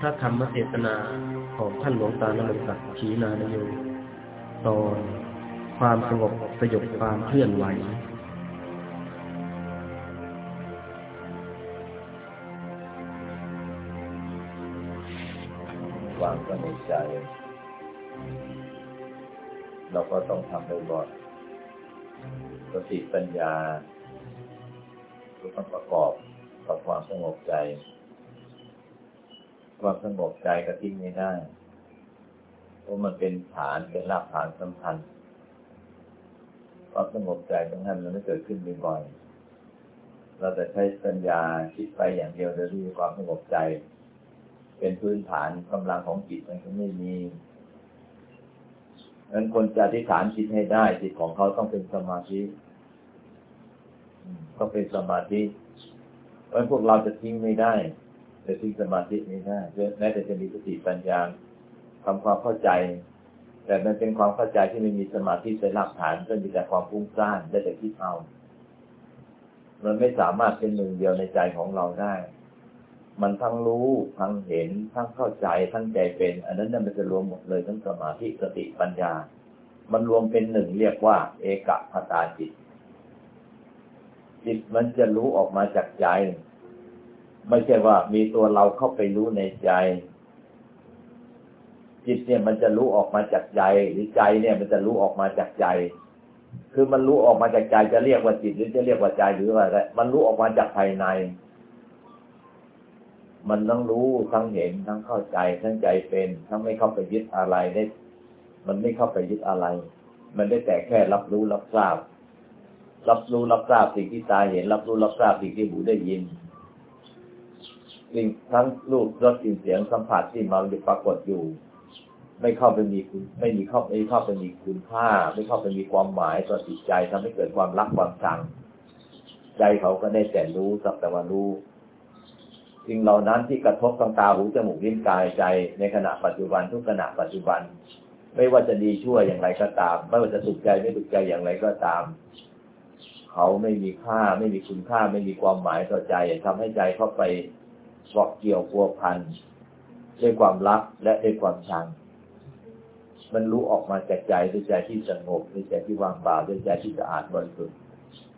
พระธรรมเทศนาของท่านหลวงตานรศักดิ์ขีนานโยตอนความสงบสยบความเคลื่อนไหว วางสงบใจ เราก็ต้องทำบ่อยๆสติปัญญาก็ต้องประกอบกับความสงบใจ ความสงบใจก็ทิ้งไม่ได้ เพราะมันเป็นฐานเป็นรากฐานสำคัญความสงบใจตรงนั้นมันไม่เกิดขึ้นบ่อยๆเราจะใช้ปัญญาคิดไปอย่างเดียวโดยที่ความสงบใจ เป็นพื้นฐานกำลังของจิตมันก็ไม่มีนั้นคนจะอธิษฐานจิตให้ได้ จิตของเขาต้องเป็นสมาธิต้องเป็นสมาธิเพราะพวกเราจะทิ้งไม่ได้ จะทิ้งสมาธิไม่ได้แม้แต่จะมีสติปัญญาทำความเข้าใจ แต่มันเป็นความเข้าใจที่ไม่มีสมาธิเป็นหลักฐานก็มีแต่ความฟุ้งซ่านได้แต่คิดเอามันไม่สามารถเป็นหนึ่งเดียวในใจของเราได้ มันทั้งรู้ทั้งเห็นทั้งเข้าใจทั้งใจเป็น อันนั้นมันจะรวมหมดเลยทั้งสมาธิสติปัญญา มันรวมเป็นหนึ่งเรียกว่า เอกคตาจิต จิตมันจะรู้ออกมาจากใจ ไม่ใช่ว่ามีตัวเราเข้าไปรู้ในใจ จิตเนี่ยมันจะรู้ออกมาจากใจ หรือใจเนี่ยมันจะรู้ออกมาจากใจ คือมันรู้ออกมาจากใจจะเรียกว่าจิตหรือจะเรียกว่าใจหรืออะไรมันรู้ออกมาจากภายใน มันต้องรู้ทั้งเห็นทั้งเข้าใจ ทั้งใจเป็น ทั้งไม่เข้าไปยึดอะไรได้มันไม่เข้าไปยึดอะไร มันได้แต่แค่รับรู้รับทราบ รับรู้รับทราบสิ่งที่ตาเห็น รับรู้รับทราบสิ่งที่หูได้ยิน สิ่งทั้งรูปรสกลิ่นเสียงสัมผัสที่มาปรากฏอยู่ ไม่เข้าไปมีคุณไม่มีเข้าไม่เข้าไปมีคุณค่า ไม่เข้าไปมีความหมายต่อจิตใจทำให้เกิดความรักความชัง ใจเขาก็ได้แต่รู้สักแต่ว่ารู้สิ่งเหล่านั้นที่กระทบทางตาหูจมูกลิ้นกายใจ ในขณะปัจจุบันทุกขณะปัจจุบัน ไม่ว่าจะดีชั่วอย่างไรก็ตาม ไม่ว่าจะสุขใจไม่สุขใจอย่างไรก็ตาม เขาไม่มีค่า ไม่มีคุณค่า ไม่มีความหมายต่อใจทำให้ใจเข้าไป เกาะเกี่ยวพัวพันด้วยความรักและด้วยความชัง มันรู้ออกมาจากใจด้วยใจที่สงบด้วยใจที่ว่างเปล่าด้วยใจที่สะอาดบริสุทธิ์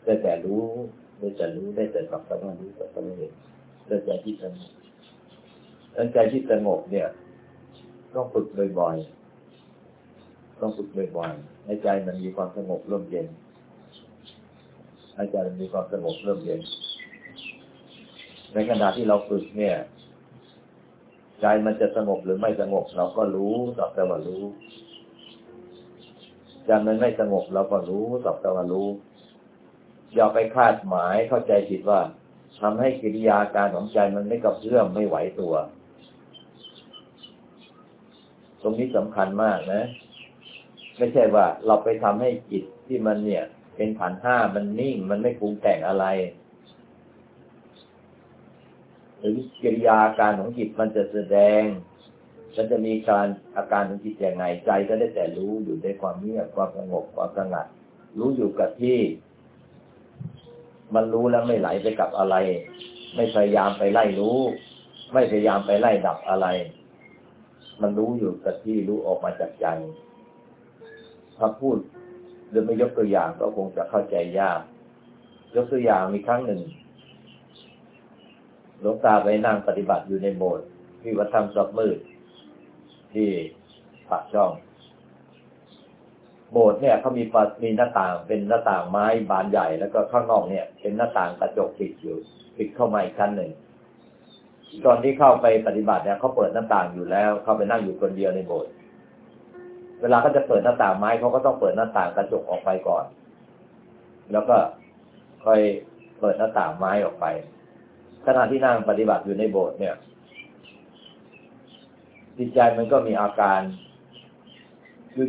ได้แต่รู้ได้แต่รู้ได้แต่สักแต่ว่ารู้สักแต่ว่าเห็นได้ใจที่สงบดังใจที่สงบเนี่ย ต้องฝึกบ่อยๆต้องฝึกบ่อยๆให้ใจมันมีความสงบร่มเย็นให้ใจมันมีความสงบร่มเย็น ในขณะที่เราฝึกเนี่ยใจมันจะสงบหรือไม่สงบ เราก็รู้สักแต่ว่ารู้ใจมันไม่สงบเราก็รู้สักแต่ว่ารู้ อย่าไปคาดหมายเข้าใจผิดว่าทำให้กิริยาการของใจมันไม่กระเพื่อมไม่ไหวตัว ตรงนี้สำคัญมากนะ ไม่ใช่ว่าเราไปทำให้จิตที่มันเนี่ย เป็นขันห้ามันนิ่ง มันไม่ปรุงแต่งอะไร หรือกิริยาการของจิตมันจะแสดงมันจะมีการอาการของจิตอย่างไงใจก็ได้แต่รู้อยู่ในความเงียบความสงบความสงัด รู้อยู่กับที่ มันรู้แล้วไม่ไหลไปกับอะไร ไม่พยายามไปไล่รู้ ไม่พยายามไปไล่ดับอะไร มันรู้อยู่กับที่รู้ออกมาจากใจถ้าพูดหรือไม่ยกตัวอย่างก็คงจะเข้าใจยาก ยกตัวอย่างมีครั้งหนึ่ง หลวงตาไปนั่งปฏิบัติอยู่ในโบสถ์ที่วัดธรรมสับมืด ที่ปากช่อง โบสถ์เนี่ยเขามีมีหน้าต่างเป็นหน้าต่างไม้บานใหญ่แล้วก็ข้างนอกเนี่ย เป็นหน้าต่างกระจกปิดอยู่ปิดเข้ามาอีกชั้นหนึ่งตอนที่เข้าไปปฏิบัติเนี่ยเขาเปิดหน้าต่างอยู่แล้ว เข้าไปนั่งอยู่คนเดียวในโบสถ์เวลาเขาจะเปิดหน้าต่างไม้เขาก็ต้องเปิดหน้าต่างกระจกออกไปก่อน แล้วก็ค่อยเปิดหน้าต่างไม้ออกไป ขณะที่นั่งปฏิบัติอยู่ในโบสถ์เนี่ยจิตใจมันก็มีอาการ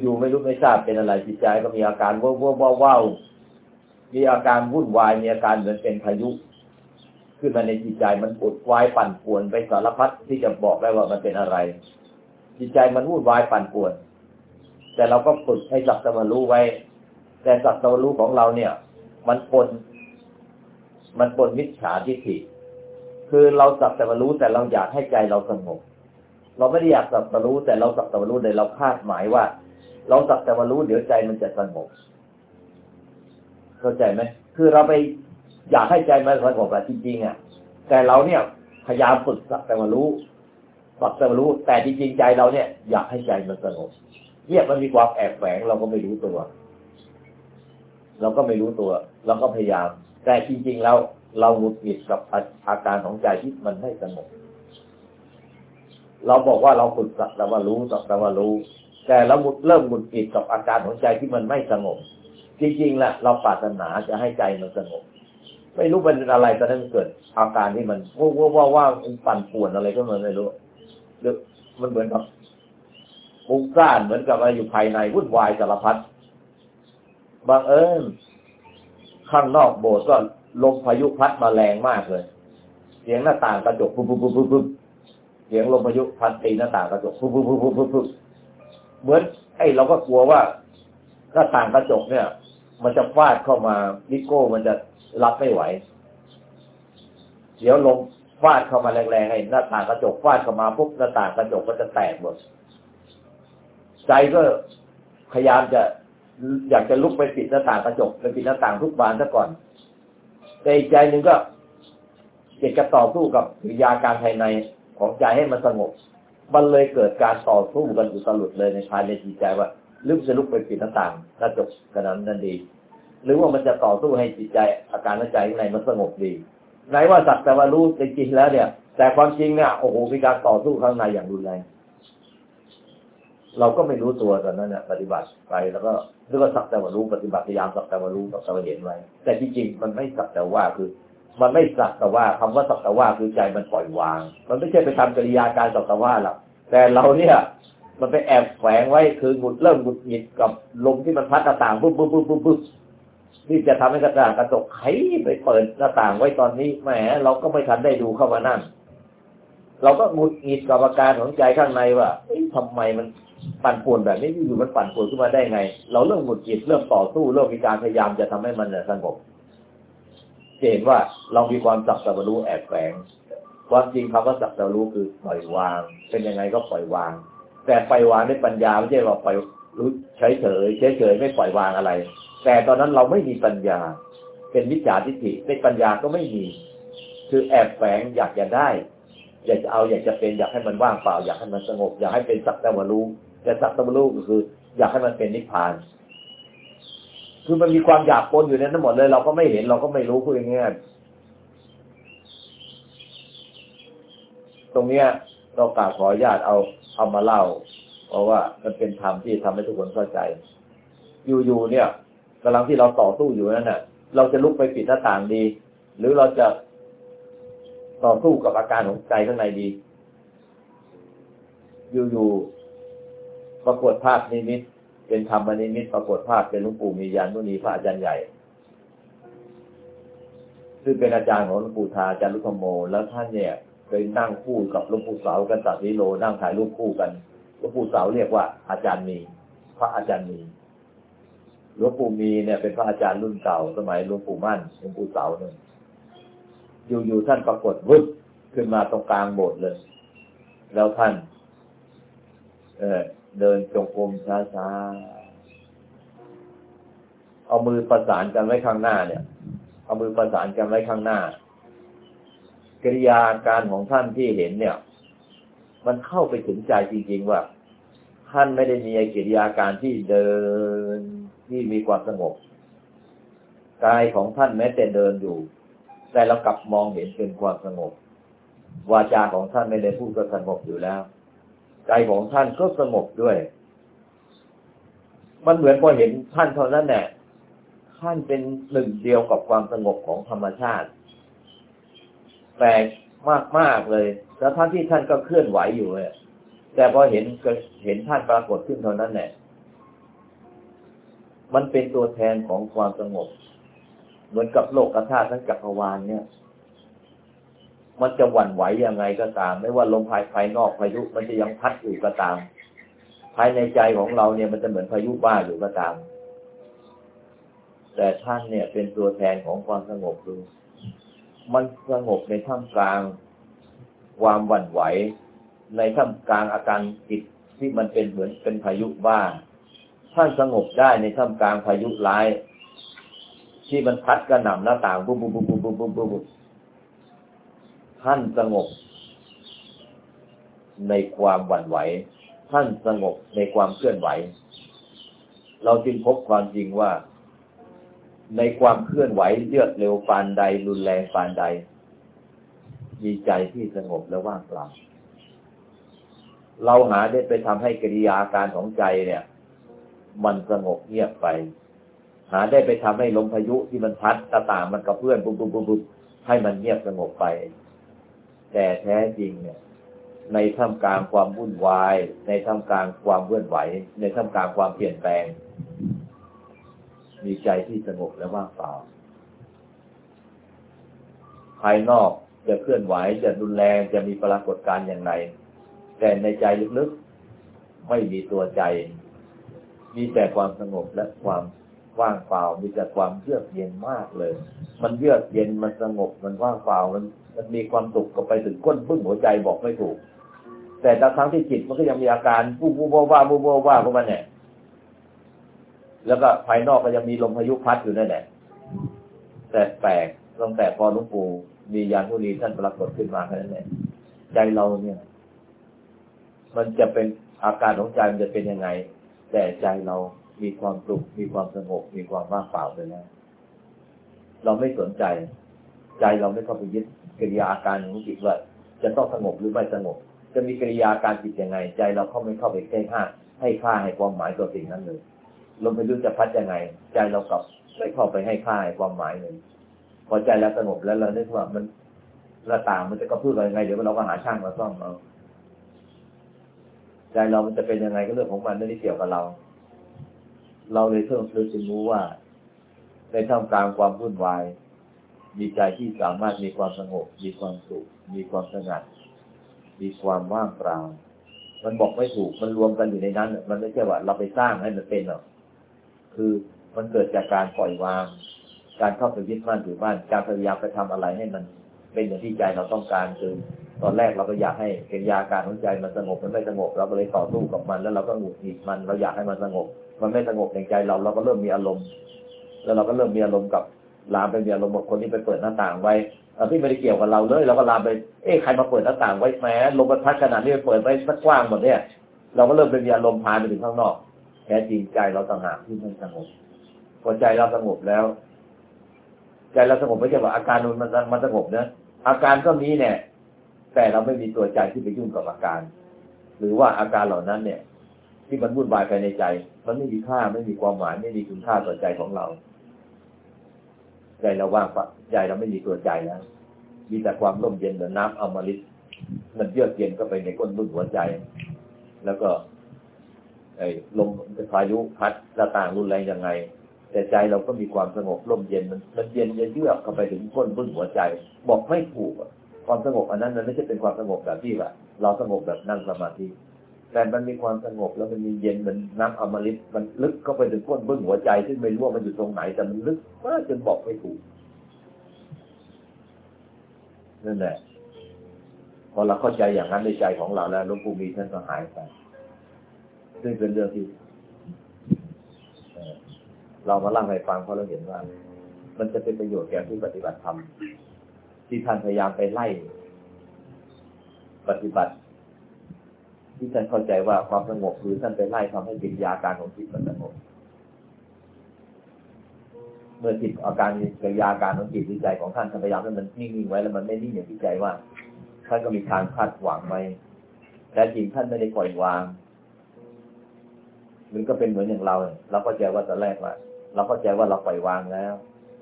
อยู่ๆไม่รู้ไม่ทราบเป็นอะไรจิตใจก็มีอาการว้าวว้าวว้าวมีอาการวุ่นวายมีอาการเหมือนเป็นพายุ ขึ้นมาในจิตใจมันปวดวายปั่นป่วนไปสารพัดที่จะบอกได้ว่ามันเป็นอะไร จิตใจมันวุ่นวายปั่นป่วน แต่เราก็ฝึกให้สักตะวันรู้ไว้ แต่สักตะวันรู้ของเราเนี่ย มันปนมันปนมิจฉาทิฏฐิ คือเราสักแต่ว่ารู้แต่เราอยากให้ใจเราสงบ เราไม่ได้อยากสักแต่รู้แต่เราสักแต่รู้เลยเราคาดหมายว่า เราสักแต่รู้เดี๋ยวใจมันจะสงบ เข้าใจไหมคือเราไปอยากให้ใจมันสงบอะจริงๆอะแต่เราเนี่ยพยายามฝึกสักแต่รู้สักแต่รู้ แต่จริงๆใจเราเนี่ย อยากให้ใจมันสงบเนี่ยมันมีความแอบแฝงเราก็ไม่รู้ตัว เราก็ไม่รู้ตัว เราก็พยายาม แต่จริง ๆ แล้ว เราหงุดหงิดกับอาการของใจที่มันไม่สงบเราบอกว่าเราฝึกสักแต่ว่ารู้สักแต่ว่ารู้ แต่เราเริ่มหงุดหงิดกับอาการของใจที่มันไม่สงบ จริงๆละเราปรารถนาจะให้ใจมันสงบ ไม่รู้เป็นอะไรตอนนั้นเกิด อาการที่มันว่าว่าว่าปั่นป่วนอะไรก็มันไม่รู้หรือมันเหมือนกับปุ้งซ่านเหมือนกับอะไรอยู่ภายในวุ่นวายสารพัดบางเอิญข้างนอกโบสถ์ก็ ลมพายุพัดมาแรงมากเลย เสียงหน้าต่างกระจกปุ๊บปุ๊บปุ๊บปุ๊บเสียงลมพายุพัดตีหน้าต่างกระจกปุ๊บปุ๊บปุ๊บปุ๊บปุ๊บเหมือนไอ้เราก็กลัวว่าหน้าต่างกระจกเนี่ย มันจะฟาดเข้ามาลิโก้มันจะรับไม่ไหวเดี๋ยวลมฟาดเข้ามาแรงๆให้หน้าต่างกระจกฟาดเข้ามาปุ๊บหน้าต่างกระจกก็จะแตกหมดใจก็พยายามจะอยากจะลุกไปปิดหน้าต่างกระจกไปปิดหน้าต่างทุกบานซะก่อน แต่อีกใจหนึ่งก็เกิดจะต่อสู้กับวิยาการภายในของใจให้มันสงบ มันเลยเกิดการต่อสู้กันอุตลุดเลยในภายในจิตใจว่าลึกจะลุกไปปิดหน้าต่างกระจกกระนั้นนั่นดี หรือว่ามันจะต่อสู้ให้จิตใจ อาการใจข้างในมันสงบดีไหนว่าสักแต่ว่ารู้จริงๆแล้วเนี่ย แต่ความจริงเนี่ยโอ้โหมีการต่อสู้ข้างในอย่างรุนแรง เราก็ไม่รู้ตัวตอนนั้นเนี่ยปฏิบัติไปแล้วก็เรียกว่าสักแต่ว่ารู้ปฏิบัติพยายามสักแต่ว่ารู้สักแต่ว่าเห็นไว้แต่จริงๆมันไม่สักแต่ว่าคือ มันไม่สักแต่ว่าคำว่าสักแต่ว่าคือใจมันปล่อยวาง มันไม่ใช่ไปทำกิริยาการสักแต่ว่าหรอกแต่เราเนี่ย มันไปแอบแฝงไว้คือหงุดเริ่มหงุดหงิดกับลมที่มันพัดหน้าต่างปุ๊บปุ๊บปุ๊บปุ๊บปุ๊บที่จะทำให้กระต่างกระจกไขไปเปิดหน้าต่างไว้ตอนนี้แหมเราก็ไม่ทันได้ดูเข้ามานั่นเราก็หงุดหงิดกับอาการของใจข้างในว่าทำไมมัน ปั่นป่วนแบบนี้อยู่มันปั่นป่วนขึ้นมาได้ไง เราเริ่มหงุดหงิดเริ่มต่อสู้เริ่มมีการพยายามจะทำให้มันสงบเห็นว่าเรามีความสักแต่รู้แอบแฝงความจริงคำว่าสักแต่รู้คือปล่อยวาง เป็นยังไงก็ปล่อยวาง แต่ปล่อยวางด้วยปัญญาไม่ใช่ว่าปล่อยรู้เฉยเฉยเฉยเฉยไม่ปล่อยวางอะไร แต่ตอนนั้นเราไม่มีปัญญา เป็นวิจารทิฏฐิในปัญญาก็ไม่มี คือแอบแฝงอยากจะได้ อยากจะเอาอยากจะเป็นอยากให้มันว่างเปล่า อยากให้มันสงบ อยากให้เป็นสักแต่ว่ารู้ แต่สักตะรูก็คือ อยากให้มันเป็นนิพพาน คือมันมีความอยากปนอยู่ในนั้นหมดเลย เราก็ไม่เห็นเราก็ไม่รู้พูดง่ายตรงเนี้ยเรากราบขออนุญาตเอาเอามาเล่า เพราะว่ามันเป็นธรรมที่ทำให้ทุกคนเข้าใจ อยู่ๆเนี่ยกำลังที่เราต่อสู้อยู่นั่นน่ะ เราจะลุกไปปิดหน้าต่างดี หรือเราจะต่อสู้กับอาการของใจข้างในดี อยู่ๆ ปรากฏภาพนิมิต เป็นธรรมนิมิต ปรากฏภาพเป็นหลวงปู่มียานมุนีพระอาจารย์ใหญ่ ซึ่งเป็นอาจารย์ของหลวงปู่ทาอาจารย์ลุธโม แล้วท่านเนี่ยเคยนั่งคู่กับหลวงปู่เสากันตัดวิโลนั่งถ่ายรูปคู่กันหลวงปู่เสาเรียกว่าอาจารย์มี พระอาจารย์มีหลวงปู่มีเนี่ยเป็นพระอาจารย์รุ่นเก่าสมัยหลวงปู่มั่นหลวงปู่เสาเนี่ยอยู่ๆท่านปรากฏวึบขึ้นมาตรงกลางโบสถ์เลย แล้วท่าน เออ เดินจงกรมช้าๆ เอามือประสานกันไว้ข้างหน้าเนี่ย เอามือประสานกันไว้ข้างหน้า กิริยาการของท่านที่เห็นเนี่ย มันเข้าไปถึงใจจริงๆว่า ท่านไม่ได้มีกิริยาการที่เดินที่มีความสงบ กายของท่านแม้แต่เดินอยู่ แต่เรากลับมองเห็นเป็นความสงบ วาจาของท่านไม่ได้พูดก็สงบอยู่แล้ว ใจของท่านก็สงบด้วย มันเหมือนพอเห็นท่านเท่านั้นแหละท่านเป็นหนึ่งเดียวกับความสงบของธรรมชาติแปลกมากมากเลย แล้วท่านที่ท่านก็เคลื่อนไหวอยู่เนี่ยแต่พอเห็นเห็นท่านปรากฏขึ้นเท่านั้นแหละมันเป็นตัวแทนของความสงบ เหมือนกับโลกธาตุทั้งจักรวาลเนี่ย มันจะหวั่นไหวยังไงก็ตาม ไม่ว่าลมภายภายนอกพายุมันจะยังพัดอยู่ก็ตาม ภายในใจของเราเนี่ยมันจะเหมือนพายุบ้าอยู่ก็ตาม แต่ท่านเนี่ยเป็นตัวแทนของความสงบดูมันสงบในท่ามกลาง ความหวั่นไหว ในท่ามกลางอาการจิตที่มันเป็นเหมือนเป็นพายุบ้าท่านสงบได้ในท่ามกลางพายุร้าย ที่มันพัดกระหน่ำหน้าต่างบุบบุบบุบบุบบุบบุบบุบ ท่านสงบ ในความหวั่นไหว ท่านสงบในความเคลื่อนไหว เราจึงพบความจริงว่า ในความเคลื่อนไหวเลือดเร็วปานใด รุนแรงปานใด มีใจที่สงบและว่างเปล่าเราหาได้ไปทำให้กิริยาการของใจเนี่ย มันสงบเงียบไป หาได้ไปทำให้ลมพายุที่มันพัดตาต่างมันกระเพื่อนปุ๊บปุ๊บปุ๊บให้มันเงียบสงบไป แต่แท้จริงเนี่ย ในท่ามกลางความวุ่นวาย ในท่ามกลางความเลื่อนไหว ในท่ามกลางความเปลี่ยนแปลง มีใจที่สงบและว่างเปล่า ภายนอกจะเคลื่อนไหวจะรุนแรงจะมีปรากฏการณ์อย่างไรแต่ในใจลึกๆ ไม่มีตัวใจ มีแต่ความสงบและความ ว่างเปล่ามีแต่ความเยือกเย็นมากเลย มันเยือกเย็นมันสงบมันว่างเปล่ามันมันมีความสุขก็ไปถึงก้นบึ้งหัวใจบอกไม่ถูก แต่บางครั้งที่จิตมันก็ยังมีอาการวูบวูบว่าวูบว่าว่าพวกมันเนี่ยแล้วก็ภายนอกก็ยังมีลมพายุพัดอยู่นั่นแหละแต่แปลกตั้งแต่พอหลวงปู่มียานผู้นี้ท่านปรากฏขึ้นมาแค่นั้นเองใจเราเนี่ย มันจะเป็นอาการของใจมันจะเป็นยังไง แต่ใจเรา มีความสุขมีความสงบ มีความว่างเปล่าไปแล้วเราไม่สนใจ ใจเราไม่เข้าไปยึดกิริยาอาการของจิตว่าจะต้องสงบหรือไม่สงบ จะมีกิริยาการจิตยังไง ใจเราเข้าไม่เข้าไปใกล้ห้าให้ค่าให้ความหมายตัวสิ่งนั้นเลยลมไม่รู้จะพัดยังไง ใจเรากลับไม่เข้าไปให้ค่าให้ความหมายเลยพอใจแล้วสงบแล้วเราได้ว่ามันระต่างมันจะกระพืออะไรไงเดี๋ยวเราก็หาช่างมาซ่อมเอาใจเรามันจะเป็นยังไงก็เรื่องของมันไม่ได้เกี่ยวกับเรา เราเลยเพิ่มเติมจึงรู้ว่า ในท่ามกลางความวุ่นวาย มีใจที่สามารถมีความสงบ มีความสุข มีความสงัด มีความว่างเปล่า มันบอกไม่ถูก มันรวมกันอยู่ในนั้น มันไม่ใช่ว่าเราไปสร้างให้มันเป็นหรอก คือมันเกิดจากการปล่อยวาง การเข้าไปยึดมั่นถือมั่นการพยายามไปทำอะไรให้มันเป็นอย่างที่ใจเราต้องการคือ ตอนแรกเราก็อยากให้กิริยาการของใจมันสงบมันไม่สงบ เราก็เลยต่อสู้กับมัน แล้วเราก็หงุดหงิดมันเราอยากให้มันสงบ มันไม่สงบในใจเราเราก็เริ่มมีอารมณ์ แล้วเราก็เริ่มมีอารมณ์กับลามไปมีอารมณ์กับคนที่ไปเปิดหน้าต่างไว้ที่ไม่ได้เกี่ยวกับเราเลยเราก็ลามไปเอ๊ะใครมาเปิดหน้าต่างไว้แม้ลมพัดขนาดนี้ไปเปิดไว้สักกว้างหมดเนี่ย เราก็เริ่มไปมีอารมณ์พาไปถึงข้างนอกแท้จริงใจเราต่างหากที่ไม่สงบพอใจเราสงบแล้ว ใจเราสงบไม่ใช่ว่าอาการมันมันสงบนะอาการก็มีเนี่ย แต่เราไม่มีตัวใจที่ไปยุ่งกับอาการ หรือว่าอาการเหล่านั้นเนี่ย ที่มันวุ่นวายภายในใจ มันไม่มีค่าไม่มีความหมายไม่มีคุณค่าต่อใจของเราใจเราว่างปะใจเราไม่มีตัวใจแล้ว มีแต่ความร่มเย็นเหมือนน้ำอมฤตมันเยือกเย็นก็ไปในก้นรุ่นหัวใจ แล้วก็ ไอ้ลมพายุพัดหน้าต่างรุนแรงยังไง แต่ใจเราก็มีความสงบร่มเย็นมันมันเย็นเยือกเข้าไปถึงก้นรุ่นหัวใจ บอกไม่ถูกอะ ความสงบอันนั้นมันไม่ใช่เป็นความสงบแบบที่ว่าเราสงบแบบนั่งสมาธิแต่มันมีความสงบแล้วมันมีเย็นมันน้ำอมฤตมันลึกเข้าไปถึงก้นบึ้งหัวใจซึ่งไม่รู้ว่ามันอยู่ตรงไหนแต่มันลึกมากจนบอกไม่ถูกนั่นแหละพอเราเข้าใจอย่างนั้นในใจของเราแล้วหลวงปู่มีท่านก็หายไปซึ่งเป็นเรื่องที่เรามาเล่าให้ฟังเพราะเราเห็นว่า มันจะเป็นประโยชน์แก่ผู้ปฏิบัติธรรม ที่ท่านพยายามไปไล่ ปฏิบัติ ที่ท่านเข้าใจว่าความสงบคือท่านไปไล่ทำให้กิริยาการของจิตมันสงบเมื่อจิตอาการกิริยาการของจิตวิจัยของท่านพยายามให้มันนิ่งๆไว้แล้วมันไม่นิ่งอย่างที่ใจว่าท่านก็มีทางคาดหวังไว้แต่จริงท่านไม่ได้ปล่อยวางมันก็เป็นเหมือนอย่างเราเราก็ใจว่าตอนแรกว่าเราก็ใจว่าเราปล่อยวางแล้ว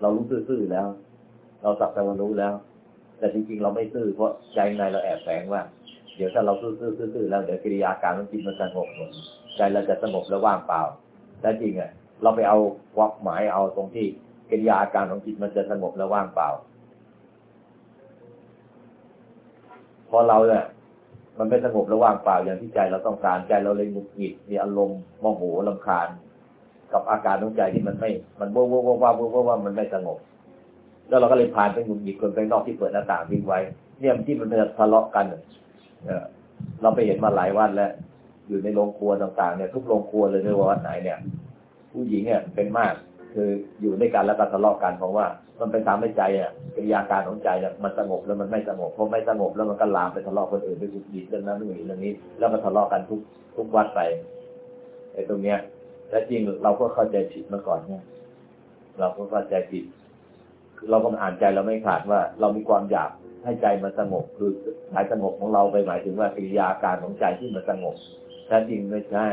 เรารู้ซื่อๆแล้ว เราสักแต่ว่ารู้แล้ว แต่จริงๆเราไม่ซื่อเพราะใจในเราแอบแฝงว่า เดี๋ยวถ้าเราซื่อซื่อซื้อแล้วเดี๋ยวกิริยาการของจิตมันสงบหมดใจเราจะสงบแล้วว่างเปล่าแต่จริงอะ เราไปเอาวักหมายเอาตรงที่กิริยาการของจิตมันจะสงบแล้วว่างเปล่าพอเราเนี่ยมันไม่สงบแล้วว่างเปล่าอย่างที่ใจเราต้องการใจเราเลยหงุดหงิดมีอารมณ์โมโหลำคาญ กับอาการของใจที่มันไม่ มันว้าวว้าวว้าวว้าวว้ามันไม่สงบ แล้วเราก็เลยผ่านไปหงุดหงิดคนไปนอกที่เปิดหน้าต่างวิ่งไว้ เนี่ยที่มันจะทะเลาะกันเราไปเห็นมาหลายวันแล้ว อยู่ในโรงครัวต่างๆเนี่ยทุกโรงครัวเลยไม่ว่าวัดไหนเนี่ย ผู้หญิงเนี่ยเป็นมากคืออยู่ด้วยกันแล้วก็ทะเลาะกันเพราะว่า มันไปทำให้ใจอะกิริยาการของใจเนี่ยมันสงบแล้วมันไม่สงบพอไม่สงบแล้วมันก็ลามไปทะเลาะคนอื่นไปขุดดิดเรื่องนั้นเรื่องนี้เรื่องนี้ แล้วก็ทะเลาะกันทุกทุกวัดไปไอ้ตรงเนี้ยและจริงเราก็เข้าใจผิดมาก่อนเนี่ย เราก็เข้าใจผิด เราก็อ่านใจเราไม่ขาดว่า เรามีความอยากให้ใจมันสงบ คือหายสงบของเราไปหมายถึงว่ากิริยาการของใจที่มันสงบแท้จริงไม่ใช่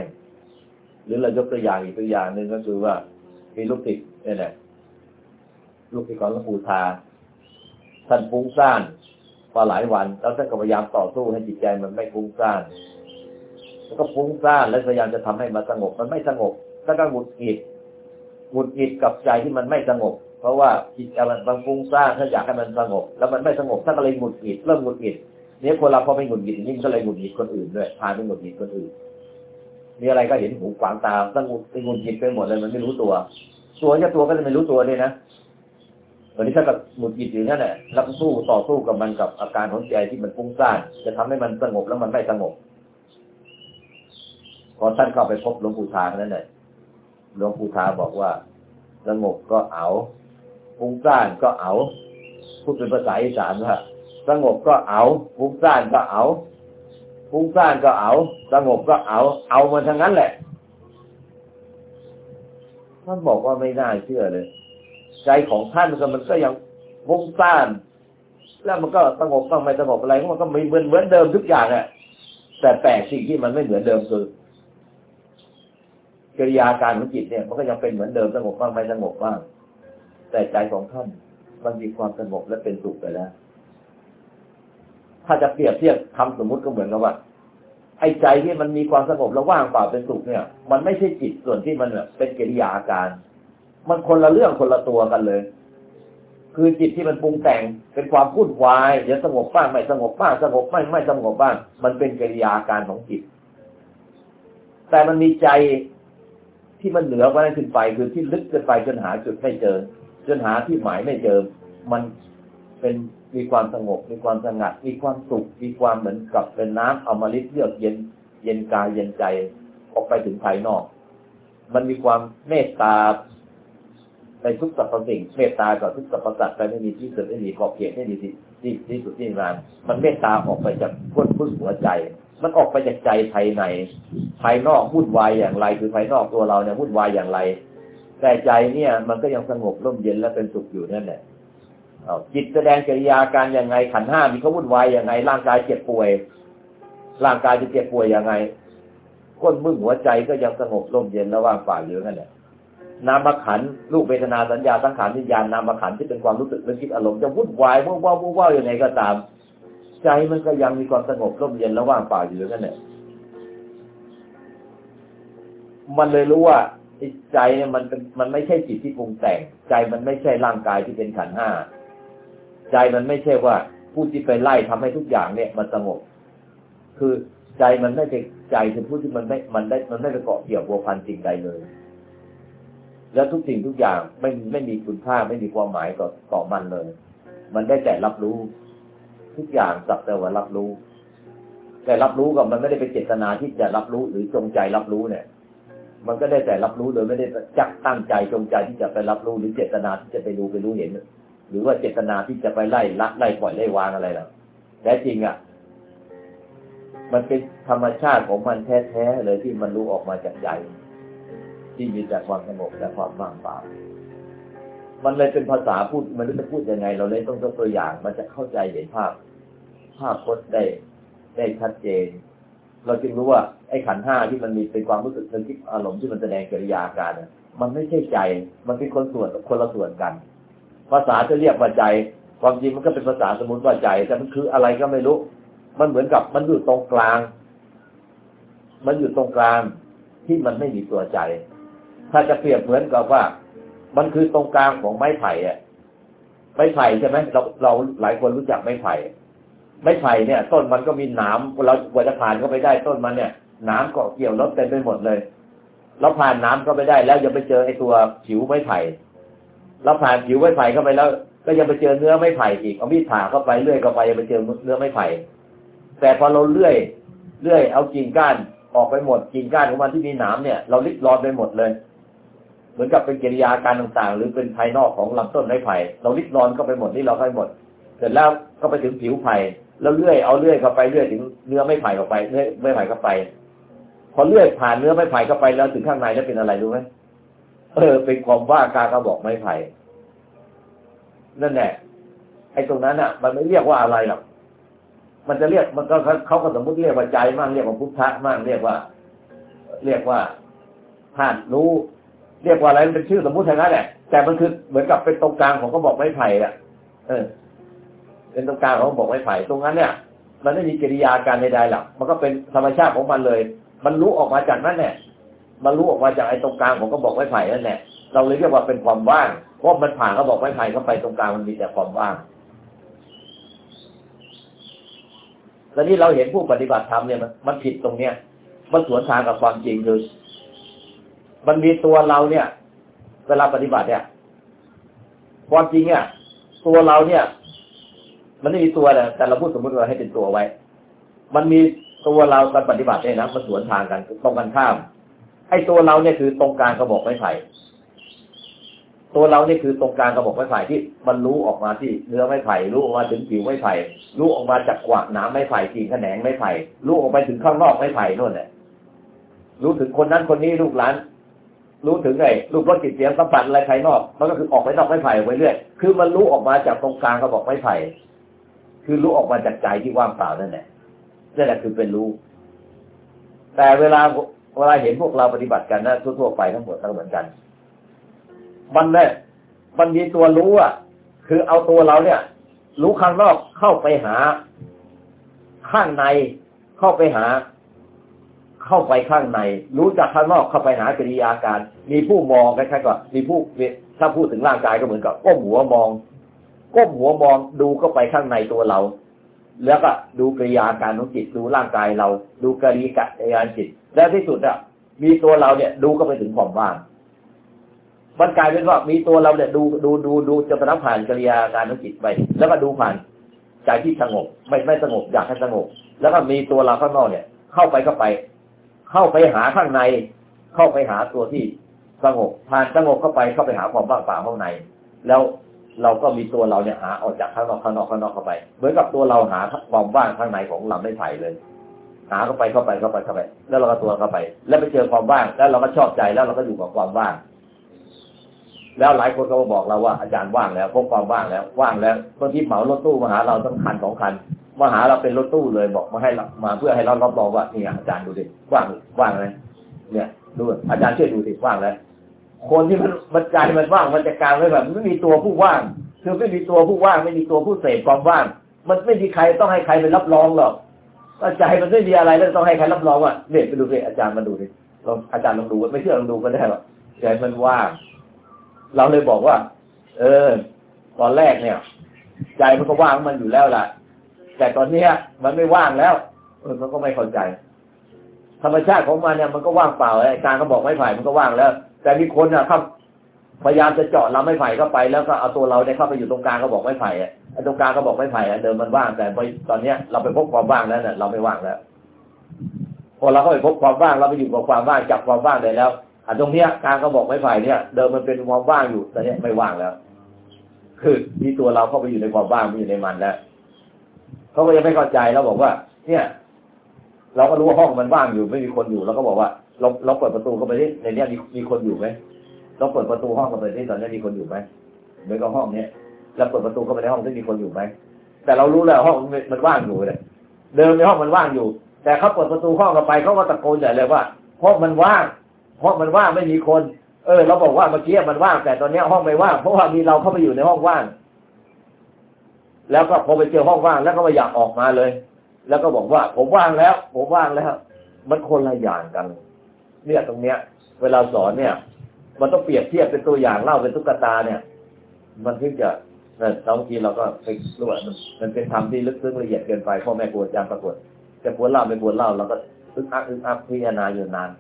หรือเรายกตัวอย่างอีกตัวอย่างหนึ่งก็คือว่า มีลูกติดเนี่ยแหละลูกติดของหลวงปู่ทาท่านฟุ้งซ่านพอหลายวัน แล้วท่านก็พยายามต่อสู้ให้จิตใจมันไม่ฟุ้งซ่านแล้วก็ฟุ้งซ่านแล้วพยายามจะทำให้มันสงบ มันไม่สงบแล้วก็หงุดหงิดหงุดหงิดกับใจที่มันไม่สงบ เพราะว่าจิตใจมันบางฟุ้งซ่านถ้าอยากให้มันสงบ แล้วมันไม่สงบท่านก็เลยหงุดหงิดเริ่มหงุดหงิดเนี่ยคนเราพอไปหงุดหงิดอย่งนี้มันก็เลยหงุดหงิดคนอื่นด้วยพาไปหงุดหงิดคนอื่นมีอะไรก็เห็นหูขวางตาตั้งหงุดหงุดหงิดไปหมดเลยมันไม่รู้ตัว ตัวเจ้าตัวก็จะไม่รู้ตัวเลยนะวันนี้ถ้ากับหงุดหงิดอยู่นั่นแหละแล้วก็สู้ต่อสู้กับมันกับอาการของใจที่มันฟุ้งซ่านจะทำให้มันสงบแล้วมันไม่สงบพอท่านเข้าไปพบหลวงปู่ทานั่นแหละหลวงปู่ทาบอกว่าสงบก็เอา ฟุ้งซ่านก็เอา พูดเป็นภาษาอีสานว่าสงบก็เอาฟุ้งซ่านก็เอาฟุ้งซ่านก็เอา สงบก็เอา เอามันทั้งนั้นแหละท่านบอกว่าไม่น่าเชื่อเลย ใจของท่านก็มันก็ยังฟุ้งซ่านแล้วมันก็สงบบ้างไม่สงบอะไรมันก็ไม่เหมือนเหมือนเดิมทุกอย่างอะแต่แปลกสิ่งที่มันไม่เหมือนเดิมคือกิริยาการของจิตเนี่ย มันก็ยังเป็นเหมือนเดิมสงบบ้างไม่สงบบ้าง แต่ใจของท่านมันมีความสงบและเป็นสุขไปแล้ว ถ้าจะเปรียบเทียบคำสมมุติก็เหมือนกับว่าไอ้ใจที่มันมีความสงบและว่างเปล่าเป็นสุขเนี่ย มันไม่ใช่จิตส่วนที่มันเป็นกิริยาอาการ มันคนละเรื่องคนละตัวกันเลย คือจิตที่มันปรุงแต่งเป็นความพูดวายเดี๋ยวสงบบ้างไม่สงบบ้างสงบไม่ไม่สงบบ้างมันเป็นกิริยาอาการของจิต แต่มันมีใจที่มันเหนือกว่านั้นขึ้นไปคือที่ลึกขึ้นไปจนหาจุดไม่เจอ จนหาที่หมายไม่เจอ มันเป็นมีความสงบ มีความสงัด มีความสุข มีความเหมือนกับเป็นน้ำอมฤตเยือกเย็น เย็นกายเย็นใจออกไปถึงภายนอก มันมีความเมตตาในทุกสรรพสิ่ง เมตตากับทุกสรรพสัตว์ไปไม่มีที่สุดไม่มีขอบเขตไม่มีที่ที่ที่สุดที่นานมันเมตตาออกไปจากพ้นพึ่งหัวใจ มันออกไปจากใจภายใน ภายนอกวุ่นวายอย่างไร คือภายนอกตัวเราเนี่ยวุ่นวายอย่างไร แต่ใจเนี่ย มันก็ยังสงบร่มเย็นและเป็นสุขอยู่นั่นแหละจิตแสดงกิริยาการยังไงขันห้ามีเขาวุ่นวายยังไง ร่างกายเจ็บป่วย ร่างกายจะเจ็บป่วยยังไงก้นมึงหัวใจก็ยังสงบร่มเย็นและว่างเปล่าอยู่นั่นแหละนามขันลูกเวทนาสัญญาสังขารวิญญาณนามขันที่เป็นความรู้สึกนึกคิดอารมณ์จะวุ่นวายวุ่นว้าววุ่นว้าวยังไงก็ตาม ใจมันก็ยังมีความสงบร่มเย็นและว่างเปล่าอยู่นั่นแหละมันเลยรู้ว่า ใจเนี่ยมันเป็นมันไม่ใช่จิตที่ปรุงแต่ง ใจมันไม่ใช่ร่างกายที่เป็นขันห้าใจมันไม่ใช่ว่าผู้ที่ไปไล่ทำให้ทุกอย่างเนี่ยมันสงบคือใจมันไม่ใช่ใจคือผู้ที่มันไม่มันได้มันไม่ไปเกาะเกี่ยววัวพันสิ่งใดเลย แล้วทุกสิ่งทุกอย่างไม่ไม่มีคุณค่าไม่มีความหมายต่อต่อมันเลย มันได้แต่รับรู้ ทุกอย่างสักแต่ว่ารับรู้ แต่รับรู้กับมันไม่ได้ไปเจตนาที่จะรับรู้หรือจงใจรับรู้เนี่ย มันก็ได้แต่รับรู้โดยไม่ได้จักตั้งใจจงใจที่จะไปรับรู้หรือเจตนาที่จะไปดูไปรู้เห็น หรือว่าเจตนาที่จะไปไล่ละไล่ปล่อยไล่วางอะไรหรอกแต่จริงอะ มันเป็นธรรมชาติของมันแท้ๆเลยที่มันรู้ออกมาจากใจที่มีแต่ความสงบและความว่างเปล่ามันเลยเป็นภาษาพูดมันจะพูดยังไง เราเลยต้องยกตัวอย่าง มันจะเข้าใจเห็นภาพ ภาพพจน์ได้ได้ชัดเจน เราจึงรู้ว่าไอ้ขันห้าที่มันมีเป็นความรู้สึกนึกคิดอารมณ์ที่มันแสดงกิริยาการเนี่ยมันไม่ใช่ใจ มันเป็นคนส่วนคนละส่วนกัน ภาษาจะเรียกว่าใจ ความจริงมันก็เป็นภาษาสมุนว่าใจ แต่มันคืออะไรก็ไม่รู้ มันเหมือนกับมันอยู่ตรงกลาง มันอยู่ตรงกลางที่มันไม่มีตัวใจ ถ้าจะเปรียบเหมือนกับว่า มันคือตรงกลางของไม้ไผ่อะไม้ไผ่ใช่ไหมเราเราหลายคนรู้จักไม้ไผ่ ไม้ไผ่เนี่ย ต้นมันก็มีหนามเรากว่าจะผ่านก็ไปได้ต้นมันเนี่ยหนามเกาะเกี่ยวรถเต็มไปหมดเลยเราผ่านน้ำก็ไปได้แล้วยังไปเจอไอ้ตัวผิวไม้ไผ่เราผ่านผิวไม้ไผ่เข้าไปแล้ว ก็ยังไปเจอเนื้อไม้ไผ่อีกเอามีดผ่าเข้าไปเลื่อยเข้าไปยังไปเจอเนื้อไม้ไผ่แต่พอเราเลื่อยเลื่อยเอากิ่งก้านออกไปหมดกิ่งก้านของมันที่มีหนามเนี่ย เราลิดรอนไปหมดเลย เหมือนกับเป็นกิริยาการต่างๆ หรือเป็นภายนอกของลำต้นไม้ไผ่เราลิดรอนก็ไปหมดนี่เราไปหมด เสร็จแล้วก็ไปถึงผิวไผ่ แล้วเลื่อยเอาเลื่อยเข้าไปเลื่อยถึงเนื้อไม้ไผ่เข้าไปเนื้อไม้ไผ่เข้าไป พอเลื่อยผ่านเนื้อไม้ไผ่เข้าไปแล้วถึงข้างในแล้วเป็นอะไรรู้ไหมเออเป็นความว่ากากระบอกไม้ไผ่นั่นแหละไอ้ตรงนั้นอะ มันไม่เรียกว่าอะไรหรอกมันจะเรียกมันก็เขาก็สมมติเรียกว่าใจมั่งเรียกว่าพุทธะมั่งเรียกว่า เรียกว่าธาตุรู้ เรียกว่าอะไรมันเป็นชื่อสมมุติทางนั้นแหละแต่มันคือเหมือนกับเป็นตรงกลางของกระบอกไม้ไผ่อะ เออ เป็นตรงกลางของบอกไม้ไผ่ตรงนั้นเนี่ย มันไม่มีกิริยาการใดๆหรอกมันก็เป็นธรรมชาติของมันเลย มันรู้ออกมาจากนั้นแหละมันรู้ออกมาจากไอ้ตรงกลางของกระบอกไม้ไผ่นั่นแหละเราเลยเรียกว่าเป็นความว่างเพราะมันผ่านกระบอกไม้ไผ่เข้าไปตรงกลางมันมีแต่ความว่างแล้วนี่เราเห็นผู้ปฏิบัติธรรมเนี่ยมันมันผิดตรงเนี้ยมันสวนทางกับความจริงคือมันมีตัวเราเนี่ย เวลาปฏิบัติเนี่ย ความจริงเนี่ย ตัวเราเนี่ย มันไม่มีตัวเลยแต่เราพูดสมมติว่าให้เป็นตัวไว้ มันมีตัวเราการปฏิบัติเนี่ยนะมันสวนทางกันตรงกันข้าม ไอ้ตัวเราเนี่ยคือตรงกลางกระบอกไม้ไผ่ตัวเราเนี่ยคือตรงกลางกระบอกไม้ไผ่ที่มันรู้ออกมาที่เนื้อไม้ไผ่รู้ออกมาถึงผิวไม้ไผ่รู้ออกมาจากกวากหนามไม้ไผ่กิ่งแขนงไม้ไผ่รู้ออกไปถึงข้างนอกไม้ไผ่นู่นแหละรู้ถึงคนนั้นคนนี้ลูกหลาน รู้ถึงไงลูกรถจิตเสียงสัมผัสอะไรภายนอก มันก็คือออกไปนอกไม้ไผ่ไปเรื่อยคือมันรู้ออกมาจากตรงกลางกระบอกไม้ไผ่ คือรู้ออกมาจากใจที่ว่างเปล่านั่นแหละนั่นแหละคือเป็นรู้ แต่เวลาเวลาเห็นพวกเราปฏิบัติกันนะทั่วๆไปทั้งหมดทั้งเหมือนกัน มันเนี่ยมันมีตัวรู้อะ คือเอาตัวเราเนี่ย รู้ข้างนอกเข้าไปหา ข้างในเข้าไปหา เข้าไปข้างใน รู้จากข้างนอกเข้าไปหากิริยาการ มีผู้มองคล้ายๆกับมีผู้ถ้าพูดถึงร่างกายก็เหมือนกับก้มหัวมอง ก้มหัวมองดูเข้าไปข้างในตัวเรา แล้วก็ดูกิริยาการของจิตดูร่างกายเรา ดูกิริยาจิต และที่สุดอะมีตัวเราเนี่ย ดูก็ไปถึงความว่างมันกลายเป็นว่ามีตัวเราเนี่ยดูดูดูดูจนกระทั่งผ่านกิริยาการของจิตไป แล้วก็ดูผ่านใจที่สงบ ไม่ไม่สงบอยากให้สงบ แล้วก็มีตัวเราข้างนอกเนี่ย เข้าไปเข้าไป เข้าไปหาข้างใน เข้าไปหาตัวที่สงบผ่านสงบเข้าไปเข้าไปหาความว่างเปล่าข้างใน แล้ว เราก็มีตัวเราเนี่ยหาออกจากข้างนอกข้างนอกข้างนอกเข้าไป เหมือนกับตัวเราหาความว่างข้างในของลำไม่ไผ่เลย หาเข้าไปเข้าไปเข้าไปเข้าไป แล้วเราก็ตัวเข้าไป แล้วไปเจอความว่าง แล้วเราก็ชอบใจแล้วเราก็อยู่กับความว่าง แล้วหลายคนก็มาบอกเราว่าอาจารย์ว่างแล้วพบความว่างแล้วว่างแล้วบางทีเหมารถตู้มาหาเราต้องคันสองคันมาหาเราเป็นรถตู้เลยบอกมาให้มาเพื่อให้เรารับรองว่านี่อาจารย์ดูดิว่างว่างเลยเนี่ยดูอาจารย์ช่วยดูดิว่างแล้ว คนที่มันมันใจมันว่างมันจะกลางไว้แบบไม่มีตัวผู้ว่างคือไม่มีตัวผู้ว่างไม่มีตัวผู้เสพความว่าง มันไม่มีใครต้องให้ใครไปรับรองหรอกใจมันไม่มีอะไรแล้วต้องให้ใครรับรองว่าเนี่ยไปดูดิอาจารย์มาดูดิลองอาจารย์ลองดูไม่เชื่อลองดูก็ได้หรอกใจมันว่าง เราเลยบอกว่า เออ ตอนแรกเนี่ย ใจมันก็ว่างมันอยู่แล้วล่ะ แต่ตอนเนี้ย มันไม่ว่างแล้วเออมันก็ไม่เข้าใจ ธรรมชาติของมันเนี่ยมันก็ว่างเปล่าไอ้การก็บอกไม่ผ่มันก็ว่างแล้ว แต่มีคนอะครับพยายามจะเจาะลำไม้ไผ่เข้าไปแล้วก็เอาตัวเราเนี่ยเข้าไปอยู่ตรงกลางก็บอกไม่ไผ่ไอ้ตรงกลางก็บอกไม่ไผ่เดิมมันว่างแต่ตอนเนี้ยเราไปพบความว่างแล้วเนี่ยเราไม่ว่างแล้วพอเราเข้าไปพบความว่างเราไปอยู่กับความว่างจับความว่างได้แล้วอันตรงเนี้ยการก็บอกไม้ไผ่เนี่ย เดิมมันเป็นความว่างอยู่แต่เนี้ยไม่ว่างแล้ว คือมีตัวเราเข้าไปอยู่ในความว่างมันอยู่ในมันแล้วเขาก็ยังไม่เข้าใจแล้วบอกว่า เนี่ย เราก็รู้ว่าห้องมันว่างอยู่ไม่มีคนอยู่เราก็บอกว่า เราเราเปิดประตูเข้าไปที่ในเนี้ยมีมีคนอยู่ไหมเราเปิดประตูห้องเข้าไปที่ตอนนี้มีคนอยู่ไหมเหมือนกับห้องเนี้ยแล้วเปิดประตูเข้าไปในห้องที่มีคนอยู่ไหมแต่เรารู้แล้วห้องมันว่างอยู่เลยเดิมในห้องมันว่างอยู่ แต่เขาเปิดประตูห้องเข้าไปเขาก็ตะโกนใหญ่เลยว่าห้องมันว่างเพราะมันว่างไม่มีคน เออ เราบอกว่าเมื่อกี้มันว่างแต่ตอนนี้ห้องไม่ว่างเพราะว่ามีเราเข้าไปอยู่ในห้องว่าง แล้วก็พอไปเจอห้องว่างแล้วก็ไม่อยากออกมาเลย แล้วก็บอกว่า ผมว่างแล้ว ผมว่างแล้ว มันคนละอย่างกัน เนี่ยตรงเนี้ย เวลาสอนเนี่ย มันต้องเปรียบเทียบเป็นตัวอย่างเล่าเป็นตุ๊กตาเนี่ย มันถึงจะเนี่ยบางทีเราก็ไปรู้ว่ามันเป็นธรรมที่ลึกซึ้งละเอียดเกินไปพ่อแม่ครูอาจารย์ปรากฏจะปวดเล่าไม่ปวดเล่าเราก็อึกอักอึกอักพิจารณาอยู่นาน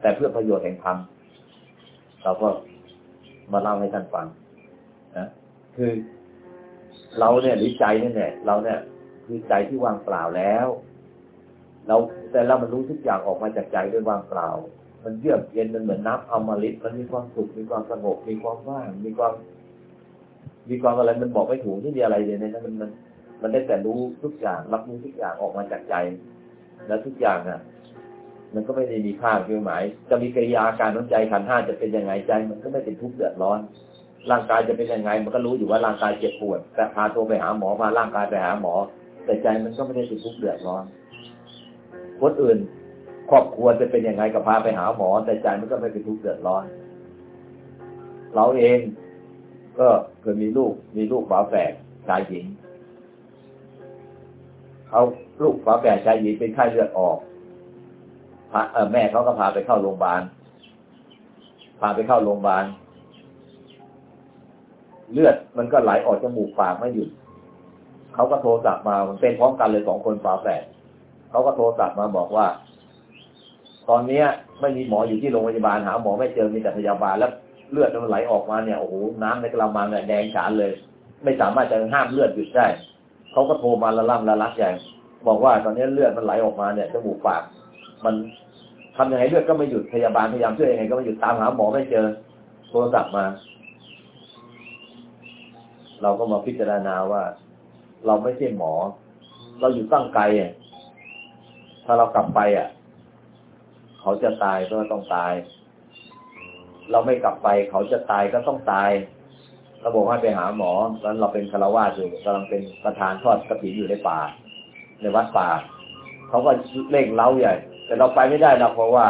แต่เพื่อประโยชน์แห่งธรรมเราก็มาเล่าให้ท่านฟังนะคือเราเนี่ยหรือใจนี่เนี่ยเราเนี่ย คือใจที่ว่างเปล่าแล้ว เราแต่เรามันรู้ทุกอย่างออกมาจากใจด้วยว่างเปล่า มันเยือกเย็นมันเหมือนน้ำอมฤตมันมีความสุขมีความสงบมีความว่างมีความ มีความอะไรมันบอกไม่ถูกที่มีอะไรเลยในนั้นมันมัน มันได้แต่รู้ทุกอย่างรับรู้ทุกอย่างออกมาจากใจ แล้วทุกอย่างอะ มันก็ไม่ได้มีค่าคือหมาย จะมีกิริยาการของใจขันห้าจะเป็นยังไงใจ มันก็ไม่เป็นทุกข์เดือดร้อนร่างกายจะเป็นยังไง มันก็รู้อยู่ว่าร่างกายเจ็บปวดแต่พาตัวไปหาหมอพาร่างกายไปหาหมอ แต่ใจมันก็ไม่ได้เป็นทุกข์เดือดร้อน คนอื่น ครอบครัวจะเป็นยังไงก็พาไปหาหมอ แต่ใจมันก็ไม่เป็นทุกข์เดือดร้อน เราเองก็เคยมีลูก มีลูกฝาแฝดชายหญิงเขาลูกฝาแฝดชายหญิงเป็นไข้เลือดออกแม่เขาก็พาไปเข้าโรงพยาบาล พาไปเข้าโรงพยาบาล เลือดมันก็ไหลออกจมูกปากไม่หยุด เขาก็โทรศัพท์มา มันเป็นพร้อมกันเลยสองคนฝาแฝด เขาก็โทรศัพท์มาบอกว่า ตอนเนี้ย ไม่มีหมออยู่ที่โรงพยาบาลหาหมอไม่เจอมีแต่พยาบาลแล้วเลือดมันไหลออกมาเนี่ยโอ้โหน้ำในกระมังเนี่ยแดงฉานเลย ไม่สามารถจะห้ามเลือดหยุดได้เขาก็โทรมาละล่ำละลักใหญ่บอกว่าตอนนี้เลือดมันไหลออกมาเนี่ยจมูกปาก มันทำยังไงเลือดก็ไม่หยุดพยาบาลพยายามช่วยยังไงก็ไม่หยุดตามหาหมอไม่เจอโทรศัพท์มา เราก็มาพิจารณาว่า เราไม่ใช่หมอ เราอยู่ตั้งไกลอะ ถ้าเรากลับไปอะ เขาจะตายก็ต้องตาย เราไม่กลับไป เขาจะตายก็ต้องตายเราบอกให้ไปหาหมอแล้วเราเป็นคารวาสอยู่กำลังเป็นประธานทอดกระถิ่นอยู่ในป่า ในวัดป่า เขาก็เร่งเล้าใหญ่ แต่เราไปไม่ได้เราเพราะว่า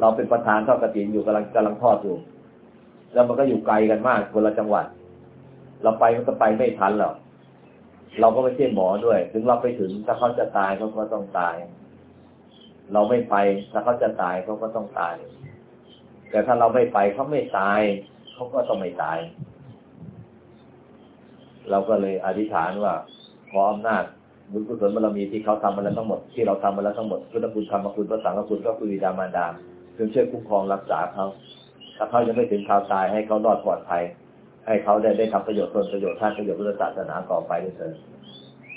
เราเป็นประธานทอดกระถิ่นอยู่กำลังกำลังทอดอยู่ แล้วมันก็อยู่ไกลกันมากคนละจังหวัด เราไปมันก็ไปไม่ทันหรอก เราก็ไม่ใช่หมอด้วย ถึงเราไปถึงถ้าเขาจะตายเขาก็ต้องตาย เราไม่ไปถ้าเขาจะตายเขาก็ต้องตาย แต่ถ้าเราไม่ไปเขาไม่ตายเขาก็ต้องไม่ตาย เราก็เลยอธิษฐานว่า ขออำนาจบุญกุศลบารมีที่เขาทำมาแล้วทั้งหมดที่เราทำมาแล้วทั้งหมดพุทธคุณธรรมคุณพระสังฆคุณก็คือวิดามารดาเพื่อช่วยคุ้มครองรักษาเขาถ้าเขายังไม่ถึงข่าวตายให้เขารอดปลอดภัย ให้เขาได้ได้ทำประโยชน์ตนประโยชน์ท่านประโยชน์พุทธศาสนาต่อไปด้วยเถิด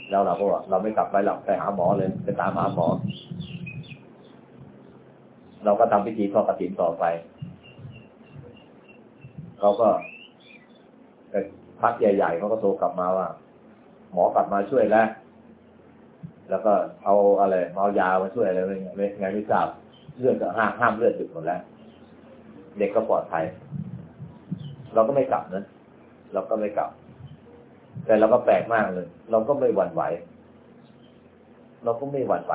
แล้วเราก็เราไม่กลับไปหลับไปหาหมอเลยไปตามหาหมอ เราก็ทำพิธีทอดกฐินต่อไปเขาก็พักใหญ่ๆเขาก็โทรกลับมาว่า หมอกลับมาช่วยแล้วแล้วก็เอาอะไรเอายามาช่วยอะไรไม่ไงไม่ทราบเลือดก็ห้ามห้ามเลือดหยุดหมดแล้ว เด็กก็ปลอดภัย เราก็ไม่กลับนะเราก็ไม่กลับ แต่เราก็แปลกมากเลย เราก็ไม่หวั่นไหว เราก็ไม่หวั่นไหว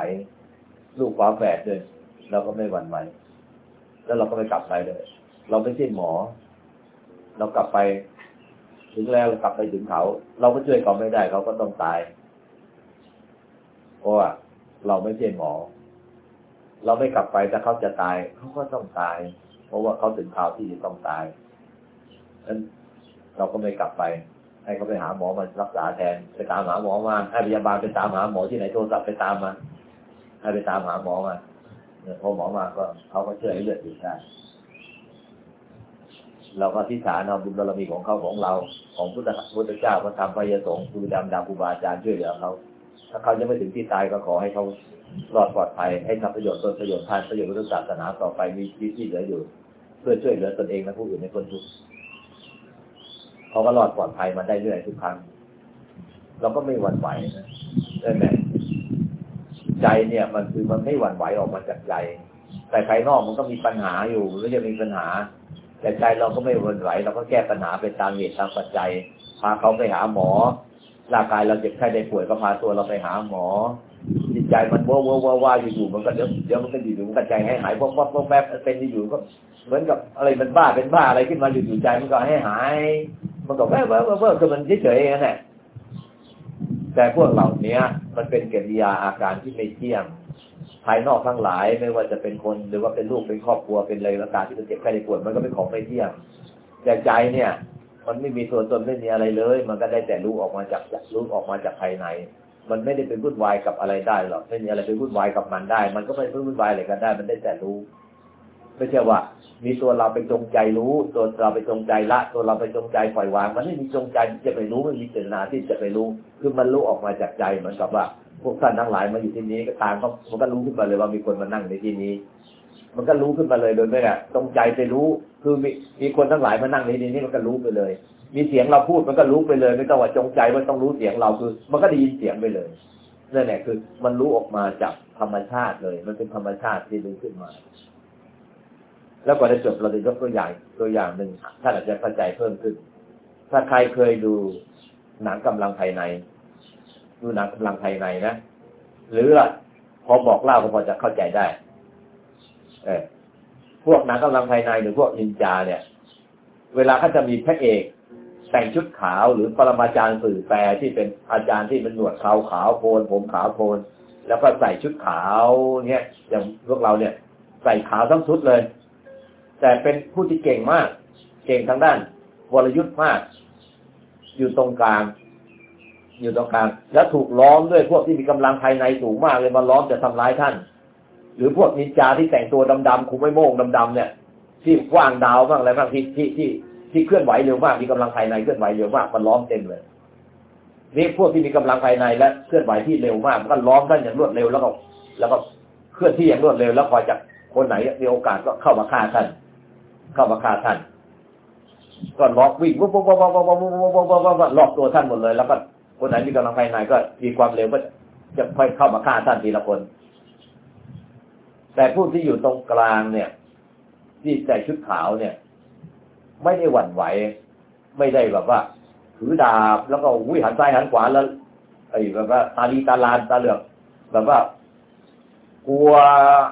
ลูกความแฝดเลยเราก็ไม่หวั่นไหว แล้วเราก็ไม่กลับไปเลย เราไม่ใช่หมอ เรากลับไป ถึงแล้วเรากลับไปถึงเขา เราก็ช่วยเขาไม่ได้ เขาก็ต้องตายเพราะว่าเราไม่ใช่หมอ เราไม่กลับไปถ้าเขาจะตาย เขาก็ต้องตาย เพราะว่าเขาถึงข่าวที่จะต้องตาย นั้นเราก็ไม่กลับไป ให้เขาไปหาหมอมารักษาแทน ไปตามหาหมอมา ให้พยาบาลไปตามหาหมอที่ไหนโทรศัพท์ไปตามมา ให้ไปตามหาหมอมาพอหมอมาก็เขาก็ช่วยให้เลือดหยุดได้เราก็ที่ฐานเอาบุญบารมีของเขาของเรา ของพุทธพุทธเจ้าพระธรรมพระยสงฆ์ครูดำดาครูบาอาจารย์ช่วยเหลือเขาถ้าเขายังไม่ถึงที่ตายก็ขอให้เขารอดปลอดภัยให้ทำประโยชน์ตนประโยชน์ท่านประโยชน์พุทธศาสนาต่อไปมีชีวิตที่เหลืออยู่ เพื่อช่วยเหลือตนเองและผู้อื่นในคนทุกข์ เขาก็รอดปลอดภัยมาได้เรื่อยทุกครั้ง เราก็ไม่หวั่นไหวใช่ไหมใจเนี่ย มันคือมันไม่หวั่นไหวออกมาจากใจ แต่ภายนอกมันก็มีปัญหาอยู่หรือจะมีปัญหา แต่ใจเราก็ไม่หวั่นไหว เราก็แก้ปัญหาไปตามเหตุตามปัจจัย พาเขาไปหาหมอร่างกายเราเจ็บไข้ได้ป่วยก็พาตัวเราไปหาหมอ จิตใจมันว้าวว้าวว้าอยู่ๆมันก็เดี๋ยวเดี๋ยวมันก็อยู่ๆมันก็ใจให้หายวกพวกพวกแป๊บเป็นอยู่ก็เหมือนกับอะไรมันบ้าเป็นบ้าอะไรขึ้นมาอยู่ๆใจมันก็ให้หาย มันก็แวบแวบแวบคือมันเฉยๆนั่นแหละแต่พวกเหล่านี้มันเป็นกิริยาอาการที่ไม่เที่ยงภายนอกทั้งหลายไม่ว่าจะเป็นคนหรือว่าเป็นลูกเป็นครอบครัวเป็นอะไรต่างที่มันเจ็บไข้ได้ป่วยมันก็เป็นของไม่เที่ยงแต่ใจเนี่ย มันไม่มีตัวตนไม่มีอะไรเลย มันก็ได้แต่รู้ออกมาจากรู้ออกมาจากภายใน มันไม่ได้เป็นวุ่นวายกับอะไรได้หรอกไม่มีอะไรไปวุ่นวายกับมันได้ มันก็ไม่เป็นวุ่นวายอะไรกันได้ มันได้แต่รู้ไม่ใช่ว่า มีตัวเราไปจงใจรู้ ตัวเราไปจงใจละ ตัวเราไปจงใจปล่อยวาง มันไม่มีจงใจที่จะไปรู้ไม่มีเจตนาที่จะไปรู้ คือมันรู้ออกมาจากใจเหมือนกับว่า พวกท่านทั้งหลายมาอยู่ที่นี้ก็ตามก็มันก็รู้ขึ้นมาเลยว่ามีคนมานั่งในที่นี้ มันก็รู้ขึ้นมาเลยโดยไม่ได้ตรงใจไปรู้ คือมีมีคนทั้งหลายมานั่งในที่นี้มันก็รู้ไปเลย มีเสียงเราพูดมันก็รู้ไปเลย ไม่ต้องว่าจงใจว่าต้องรู้เสียงเราคือ มันก็ได้ยินเสียงไปเลยนั่นแหละคือ มันรู้ออกมาจากธรรมชาติเลย มันเป็นธรรมชาติที่รู้ขึ้นมา แล้วก่อนจะจบเราจะยกตัวอย่างตัวอย่างหนึ่งท่านอาจจะเข้าใจเพิ่มขึ้น ถ้าใครเคยดูหนังกำลังภายใน ดูหนังกำลังภายในนะหรือพอบอกเล่าก็พอจะเข้าใจได้ เออพวกหนังกำลังภายในหรือพวกนินจาเนี่ย เวลาเขาจะมีพระเอกแต่งชุดขาวหรือปรมาจารย์สื่อแปลที่เป็นอาจารย์ที่เป็นหนวดขาวขาวโพนผมขาวโพนแล้วก็ใส่ชุดขาวเนี่ยอย่างพวกเราเนี่ย ใส่ขาวทั้งชุดเลย แต่เป็นผู้ที่เก่งมาก เก่งทางด้านวรยุทธ์มาก อยู่ตรงกลาง อยู่ตรงกลาง แล้วถูกล้อมด้วยพวกที่มีกำลังภายในสูงมากเลยมาล้อมจะทำร้ายท่าน หรือพวกนินจาที่แต่งตัวดำๆคุมไม่โม่งดำๆเนี่ย ที่ว่างดาวบ้างอะไรบ้างที่ที่ที่ที่เคลื่อนไหวเร็วมากมีกำลังภายในเคลื่อนไหวเร็วมากมันล้อมเต็มเลยนี่พวกที่มีกำลังภายในและเคลื่อนไหวที่เร็วมากมันก็ล้อมท่านอย่างรวดเร็วแล้วก็ แล้วก็เคลื่อนที่อย่างรวดเร็วแล้วคอยจากคนไหนมีโอกาสก็เข้ามาฆ่าท่าน เข้ามาฆ่าท่าน ก็ล็อกวิ่งวุบวุบวุบวุบวุบวุบวุบวุบวุบวุบล็อกตัวท่านหมดเลย แล้วก็คนไหนมีกำลังภายในก็มีความเร็วก็จะค่อยเข้ามาฆ่าท่านทีละคน แต่ผู้ที่อยู่ตรงกลางเนี่ย ที่ใส่ชุดขาวเนี่ย ไม่ได้หวั่นไหว ไม่ได้แบบว่าถือดาบแล้วก็วิ่งหันซ้ายหันขวาแล้วไอ้แบบว่าตาลีตาลานตาเหลือกแบบว่า กลัว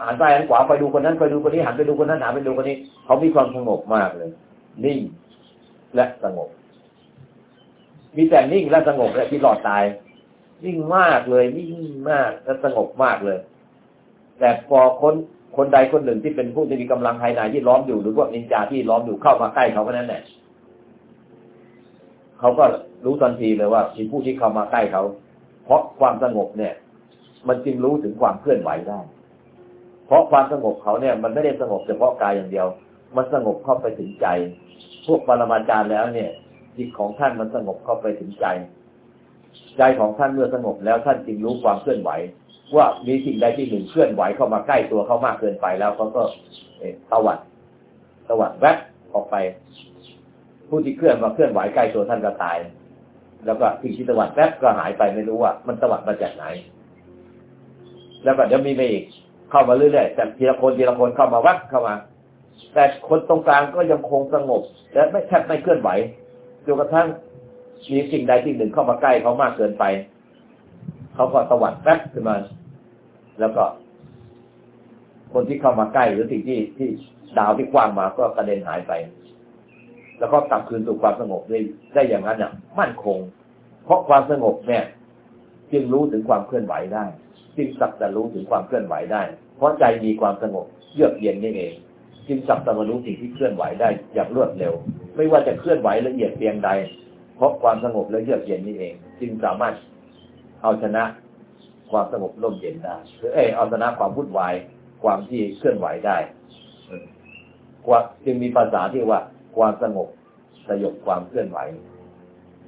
หันซ้ายหันขวาไปดูคนนั้นไปดูคนนี้หันไปดูคนนั้นหันไปดูคนนี้เขามีความสงบมากเลยนิ่งและสงบ มีแต่นิ่งและสงบและที่รอดตาย นิ่งมากเลยนิ่งมากและสงบมากเลย แต่พอคนคนใดคนหนึ่งที่เป็นผู้ที่มีกำลังภายในที่ล้อมอยู่หรือพวกนินจาที่ล้อมอยู่เข้ามาใกล้เขาก็นั้นแหละเขาก็รู้ทันทีเลยว่ามีผู้ที่เข้ามาใกล้เขา เพราะความสงบเนี่ย มันจึงรู้ถึงความเคลื่อนไหวได้ เพราะความสงบเขาเนี่ย มันไม่ได้สงบเฉพาะกายอย่างเดียว มันสงบเข้าไปถึงใจ พวกปรมาจารย์แล้วเนี่ย จิตของท่านมันสงบเข้าไปถึงใจ ใจของท่านเมื่อสงบแล้วท่านจึงรู้ความเคลื่อนไหว ว่ามีสิ่งใดที่หนึ่งเคลื่อนไหวเข้ามาใกล้ตัวเขามากเกินไปแล้วเขาก็ตวัดตวัดแวบออกไป ผู้ที่เคลื่อนมาเคลื่อนไหวใกล้ตัวท่านก็ตาย แล้วก็สิ่งที่ตวัดแวบก็หายไปไม่รู้ว่า มันตวัดมาจากไหน แล้วก็เดี๋ยวมีมาอีกเข้ามาเรื่อยๆแต่ทีละคนทีละคนเข้ามาวัดเข้ามา แต่คนตรงกลางก็ยังคงสงบ และไม่แทบไม่เคลื่อนไหวจนกระทั่งมีสิ่งใดสิ่งหนึ่งเข้ามาใกล้เขามากเกินไป เขาก็ตวัดแป๊บขึ้นมา แล้วก็ คนที่เข้ามาใกล้หรือสิ่งที่ที่ดาวที่กว้างมาก็กระเด็นหายไป แล้วก็กลับคืนสู่ความสงบได้ได้อย่างนั้นเนี่ยมั่นคง เพราะความสงบเนี่ย จึงรู้ถึงความเคลื่อนไหวได้ จึงสักแต่รู้ถึงความเคลื่อนไหวได้ เพราะใจมีความสงบเยือกเย็นนี่เอง จึงสักแต่รู้สิ่งที่เคลื่อนไหวได้อย่างรวดเร็ว ไม่ว่าจะเคลื่อนไหวละเอียดเพียงใด เพราะความสงบและเยือกเย็นนี่เอง จึงสามารถเอาชนะความสงบร่มเย็นได้หรือเออเอาชนะความวุ่นวายความที่เคลื่อนไหวได้กว่าจึงมีภาษาที่ว่า ความสงบสยบความเคลื่อนไหว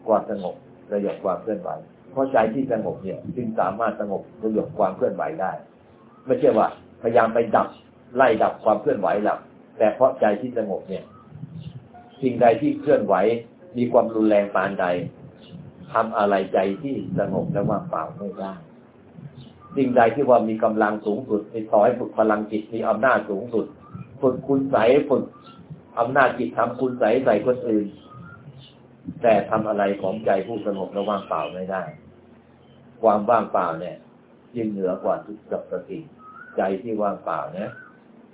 ความสงบสยบความเคลื่อนไหว ราะใจที่สงบเนี่ยจึงสามารถสงบสยบความเคลื่อนไหวได้ ไม่ใช่ว่า พยายามไปดับไล่ดับความเคลื่อนไหวหลับแต่เพราะใจที่สงบเนี่ย สิ่งใดที่เคลื่อนไหวมีความรุนแรงปานใดทำอะไรใจที่สงบและว่างเปล่าไม่ได้สิ่งใดที่ว่ามีกำลังสูงสุดในต่อให้ฝึกพลังจิตมีอำนาจสูงสุดฝึกคุณใสฝึกอำนาจจิตทำคุณใสใส่คนอื่น แต่ทำอะไรของใจผู้สงบและว่างเปล่าไม่ได้ ความว่างเปล่าเนี่ยยิ่งเหนือกว่าทุกสัพพสิ่งใจที่ว่างเปล่าเนี่ย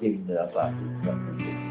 ยิ่งเหนือกว่าทุกสัพพสิ่ง